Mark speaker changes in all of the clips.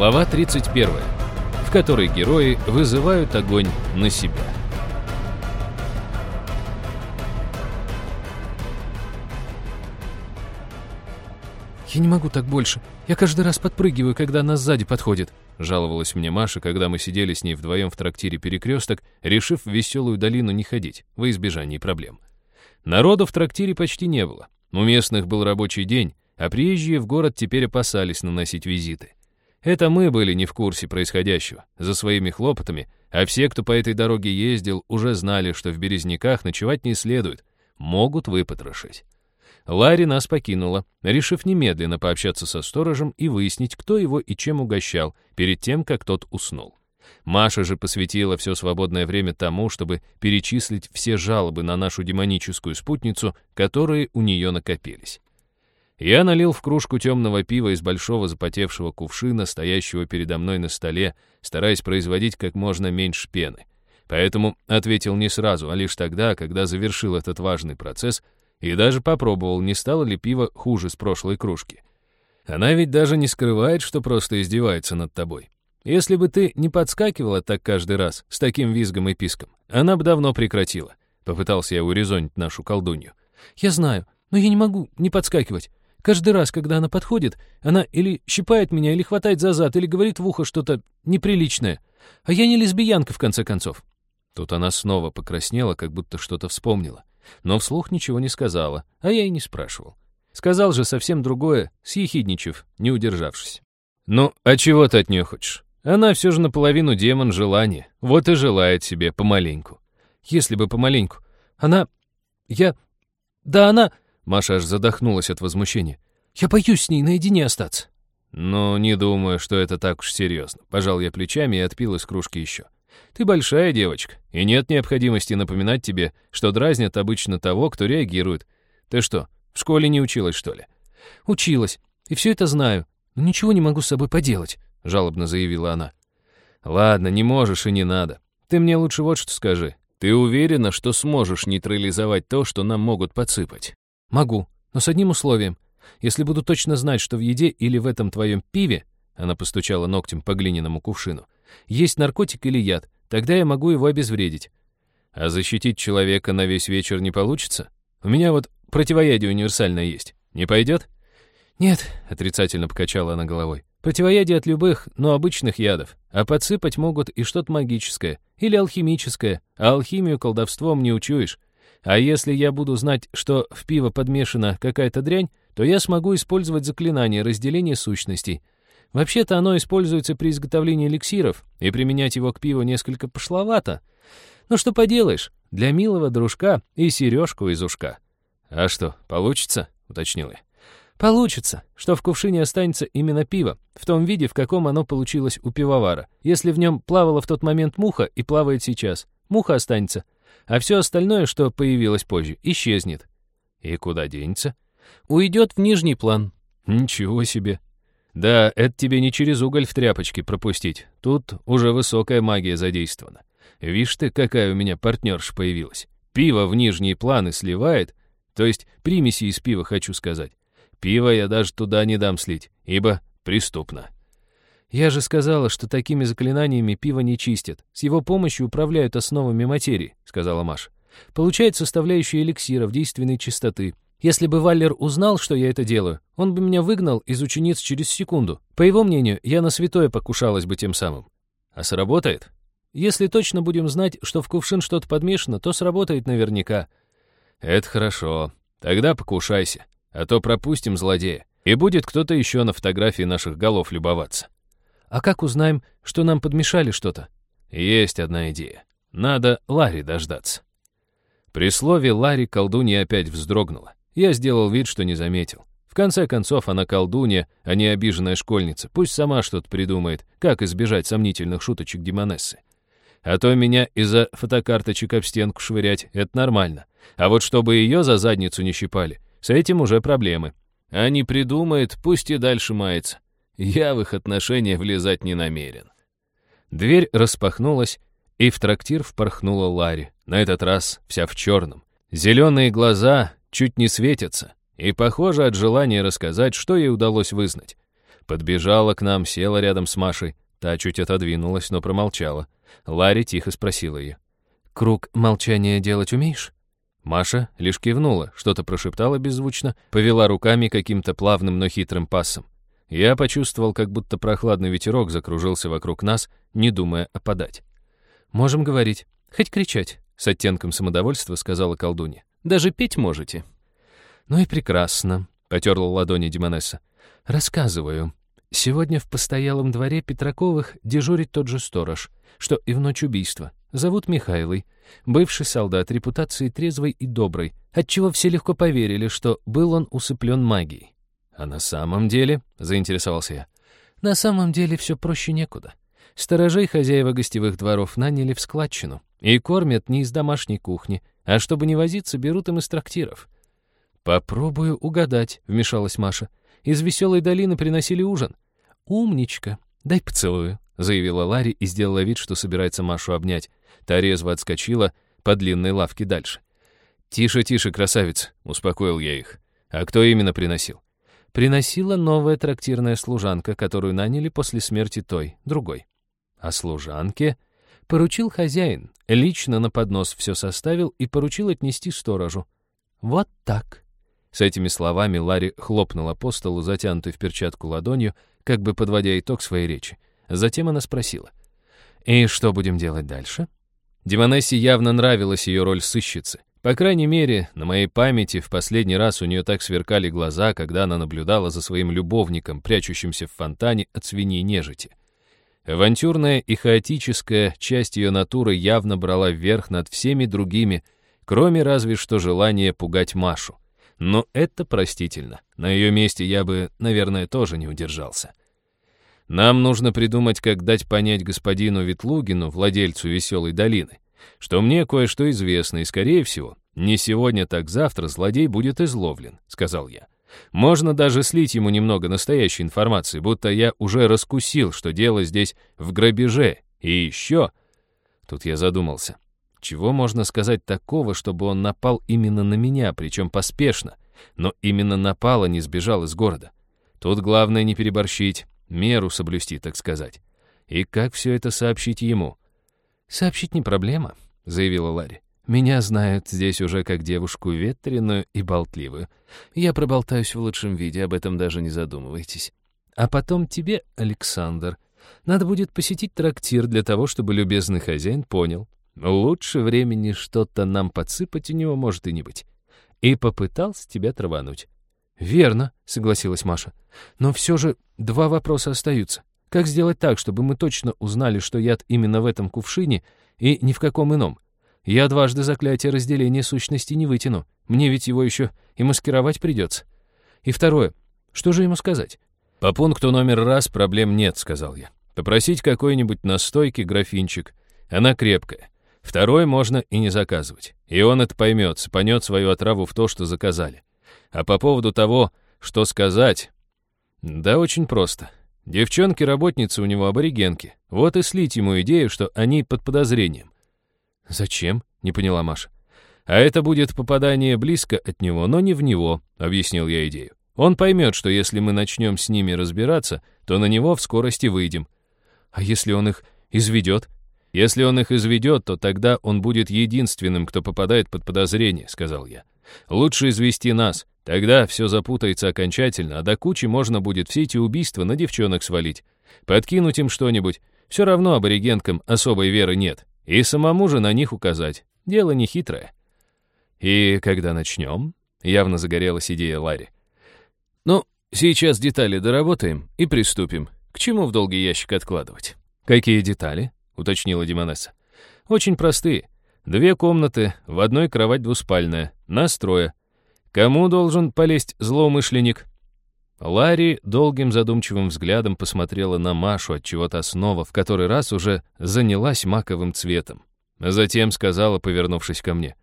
Speaker 1: Глава 31, в которой герои вызывают огонь на себя.
Speaker 2: «Я не могу так больше. Я каждый раз подпрыгиваю, когда она сзади подходит», — жаловалась мне Маша, когда мы сидели с ней вдвоем в трактире «Перекресток», решив в веселую долину не ходить, во избежание проблем. Народу в трактире почти не было. У местных был рабочий день, а приезжие в город теперь опасались наносить визиты. Это мы были не в курсе происходящего, за своими хлопотами, а все, кто по этой дороге ездил, уже знали, что в Березняках ночевать не следует, могут выпотрошить. Ларри нас покинула, решив немедленно пообщаться со сторожем и выяснить, кто его и чем угощал, перед тем, как тот уснул. Маша же посвятила все свободное время тому, чтобы перечислить все жалобы на нашу демоническую спутницу, которые у нее накопились. Я налил в кружку темного пива из большого запотевшего кувшина, стоящего передо мной на столе, стараясь производить как можно меньше пены. Поэтому ответил не сразу, а лишь тогда, когда завершил этот важный процесс и даже попробовал, не стало ли пиво хуже с прошлой кружки. Она ведь даже не скрывает, что просто издевается над тобой. Если бы ты не подскакивала так каждый раз, с таким визгом и писком, она бы давно прекратила. Попытался я урезонить нашу колдунью.
Speaker 3: Я знаю, но я не могу не подскакивать. Каждый раз, когда она подходит, она или щипает меня, или хватает за зад, или говорит в ухо что-то неприличное. А я не лесбиянка, в конце концов.
Speaker 2: Тут она снова покраснела, как будто что-то вспомнила. Но вслух ничего не сказала, а я и не спрашивал. Сказал же совсем другое, съехидничав, не удержавшись. «Ну, а чего ты от нее хочешь? Она все же наполовину демон желания, вот и желает себе помаленьку».
Speaker 3: «Если бы помаленьку. Она... Я... Да она...»
Speaker 2: Маша аж задохнулась от возмущения.
Speaker 3: «Я боюсь с ней наедине остаться».
Speaker 2: «Ну, не думаю, что это так уж серьезно». Пожал я плечами и отпил из кружки еще. «Ты большая девочка, и нет необходимости напоминать тебе, что дразнят обычно того, кто реагирует. Ты что, в школе не училась, что ли?»
Speaker 3: «Училась, и все это знаю, но ничего не могу с собой поделать», — жалобно заявила она.
Speaker 2: «Ладно, не можешь и не надо. Ты мне лучше вот что скажи. Ты уверена, что сможешь нейтрализовать то, что нам могут подсыпать?»
Speaker 3: «Могу, но с одним условием. Если буду точно знать, что в еде или в этом твоем пиве, она постучала ногтем по глиняному кувшину, есть наркотик или яд, тогда я могу его обезвредить.
Speaker 2: А защитить человека на весь вечер не получится? У меня вот противоядие универсальное есть. Не пойдет?
Speaker 3: Нет, отрицательно покачала она головой. Противоядие от любых, но обычных ядов. А подсыпать могут и что-то магическое, или алхимическое, а алхимию колдовством не учуешь. А если я буду знать, что в пиво подмешана какая-то дрянь, то я смогу использовать заклинание разделения сущностей. Вообще-то оно используется при изготовлении эликсиров, и применять его к пиву несколько пошловато. Но что поделаешь, для милого дружка и сережку из ушка.
Speaker 2: «А что, получится?» — уточнил я.
Speaker 3: Получится, что в кувшине останется именно пиво, в том виде, в каком оно получилось у пивовара. Если в нем плавала в тот момент муха и плавает сейчас, муха останется, а все остальное, что появилось позже, исчезнет.
Speaker 2: И куда денется?
Speaker 3: Уйдет в нижний план.
Speaker 2: Ничего себе. Да, это тебе не через уголь в тряпочке пропустить. Тут уже высокая магия задействована. Вишь ты, какая у меня партнерша появилась. Пиво в нижние планы сливает, то есть примеси из пива, хочу сказать. Пиво я даже туда не дам слить, ибо преступно.
Speaker 3: «Я же сказала, что такими заклинаниями пиво не чистят. С его помощью управляют основами материи», — сказала Маша. «Получают составляющие эликсира в действенной чистоты. Если бы Валлер узнал, что я это делаю, он бы меня выгнал из учениц через секунду. По его мнению, я на святое покушалась бы тем самым».
Speaker 2: «А сработает?»
Speaker 3: «Если точно будем знать, что в кувшин что-то подмешано, то сработает наверняка».
Speaker 2: «Это хорошо. Тогда покушайся, а то пропустим злодея, и будет кто-то еще на фотографии наших голов любоваться».
Speaker 3: А как узнаем, что нам подмешали что-то?
Speaker 2: Есть одна идея. Надо Ларри дождаться. При слове Ларри колдунья опять вздрогнула. Я сделал вид, что не заметил. В конце концов, она колдунья, а не обиженная школьница. Пусть сама что-то придумает, как избежать сомнительных шуточек Демонессы. А то меня из-за фотокарточек об стенку швырять — это нормально. А вот чтобы ее за задницу не щипали, с этим уже проблемы. А не придумает, пусть и дальше мается. Я в их отношения влезать не намерен. Дверь распахнулась, и в трактир впорхнула Ларри, на этот раз вся в черном. Зеленые глаза чуть не светятся, и, похоже, от желания рассказать, что ей удалось вызнать.
Speaker 3: Подбежала к нам, села рядом с Машей. Та чуть отодвинулась, но промолчала. Ларри тихо спросила ее. «Круг молчания делать умеешь?» Маша лишь кивнула, что-то прошептала беззвучно, повела руками каким-то плавным, но хитрым пассом. Я почувствовал, как будто прохладный ветерок закружился вокруг нас, не думая опадать. «Можем говорить, хоть кричать», — с оттенком самодовольства сказала колдунья. «Даже петь можете». «Ну и прекрасно», — потерла ладони Демонесса. «Рассказываю. Сегодня в постоялом дворе Петраковых дежурит тот же сторож, что и в ночь убийства. Зовут Михайлой. Бывший солдат, репутации трезвой и доброй, отчего все легко поверили, что был он усыплен магией. «А на самом деле?» — заинтересовался я. «На самом деле все проще некуда. Сторожей хозяева гостевых дворов наняли в складчину и кормят не из домашней кухни, а чтобы не возиться, берут им из трактиров». «Попробую угадать», — вмешалась Маша. Из веселой долины приносили ужин. «Умничка, дай поцелую», — заявила Ларри и сделала вид, что собирается Машу обнять. Та резво отскочила по длинной лавке дальше. «Тише, тише, красавица», — успокоил я их. «А кто именно приносил?» Приносила новая трактирная служанка, которую наняли после смерти той, другой. А служанке поручил хозяин, лично на поднос все составил и поручил отнести сторожу. Вот так. С этими словами Ларри хлопнула по столу, затянутой в перчатку ладонью, как бы подводя итог своей речи. Затем она спросила. «И что будем делать дальше?» Димонессе явно нравилась ее роль сыщицы. По крайней мере, на моей памяти в последний раз у нее так сверкали глаза, когда она наблюдала за своим любовником, прячущимся в фонтане от свиньи нежити. Авантюрная и хаотическая часть ее натуры явно брала верх над всеми другими, кроме разве что желания пугать Машу. Но это простительно. На ее месте я бы, наверное, тоже не удержался. Нам нужно придумать, как дать понять господину Ветлугину, владельцу Веселой долины, что мне кое-что известно, и, скорее всего, не сегодня, так завтра злодей будет изловлен, сказал я. Можно даже слить ему немного настоящей информации, будто я уже раскусил, что дело здесь в грабеже. И еще... Тут я задумался. Чего можно сказать такого, чтобы он напал именно на меня, причем поспешно, но именно напал, а не сбежал из города? Тут главное не переборщить, меру соблюсти, так сказать. И как все это сообщить ему? «Сообщить не проблема», — заявила Ларри. «Меня знают здесь уже как девушку ветреную и болтливую. Я проболтаюсь в лучшем виде, об этом даже не задумывайтесь. А потом тебе, Александр, надо будет посетить трактир для того, чтобы любезный хозяин понял, Лучше времени что-то нам подсыпать у него может и не быть. И попытался тебя травануть. «Верно», — согласилась Маша. «Но все же два вопроса остаются. Как сделать так, чтобы мы точно узнали, что яд именно в этом кувшине и ни в каком ином? Я дважды заклятие разделения сущности не вытяну. Мне ведь его еще и маскировать придется. И второе. Что же ему сказать?» «По пункту номер раз проблем нет», — сказал я. «Попросить какой-нибудь настойки графинчик. Она крепкая. Второй можно и не заказывать. И он это поймет, спанет свою отраву в то, что заказали. А по поводу того, что сказать... Да очень просто. Девчонки-работницы у него аборигенки. Вот и слить ему идею, что они под подозрением. «Зачем?» — не поняла Маша. «А это будет попадание близко от него, но не в него», — объяснил я идею. «Он поймет, что если мы начнем с ними разбираться, то на него в скорости выйдем». «А если он их изведет?» «Если он их изведет, то тогда он будет единственным, кто попадает под подозрение», — сказал я. «Лучше извести нас. Тогда все запутается окончательно, а до кучи можно будет все эти убийства на девчонок свалить. Подкинуть им что-нибудь. Все равно аборигенкам особой веры нет. И самому же на них указать. Дело не хитрое». «И когда начнем?» — явно загорелась идея Ларри. «Ну, сейчас детали доработаем и приступим. К чему в долгий ящик откладывать?» «Какие детали?» уточнила Димонесса. «Очень простые. Две комнаты, в одной кровать двуспальная, нас трое. Кому должен полезть злоумышленник?» Ларри долгим задумчивым взглядом посмотрела на Машу, от чего то снова в который раз уже занялась маковым цветом. Затем сказала, повернувшись ко мне.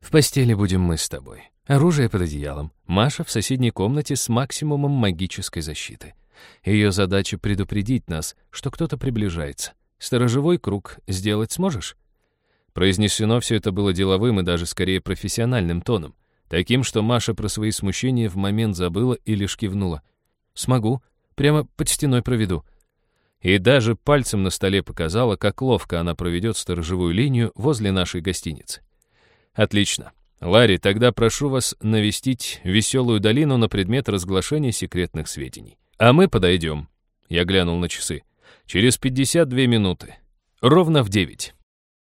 Speaker 3: «В постели будем мы с тобой. Оружие под одеялом. Маша в соседней комнате с максимумом магической защиты. Ее задача предупредить нас, что кто-то приближается. Сторожевой круг сделать сможешь?» Произнесено все это было деловым и даже скорее профессиональным тоном, таким, что Маша про свои смущения в момент забыла и лишь кивнула. «Смогу.
Speaker 2: Прямо под стеной проведу». И даже пальцем на столе показала, как ловко она проведет сторожевую линию возле нашей гостиницы. «Отлично. Ларри, тогда прошу вас навестить веселую долину на предмет разглашения секретных сведений. А мы подойдем». Я глянул на часы. «Через 52 минуты. Ровно в 9».